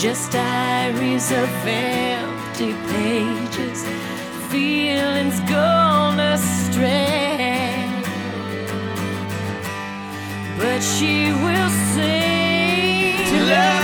just diaries of empty pages, feelings gone astray. But she will sing till everything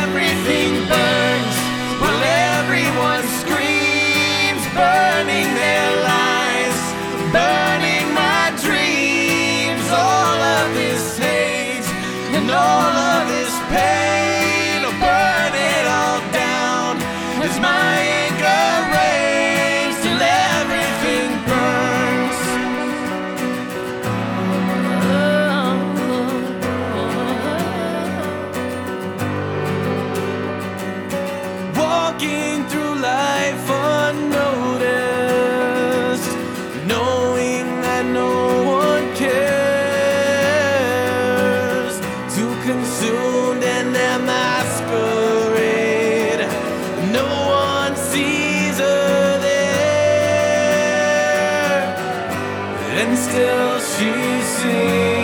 and still she sings.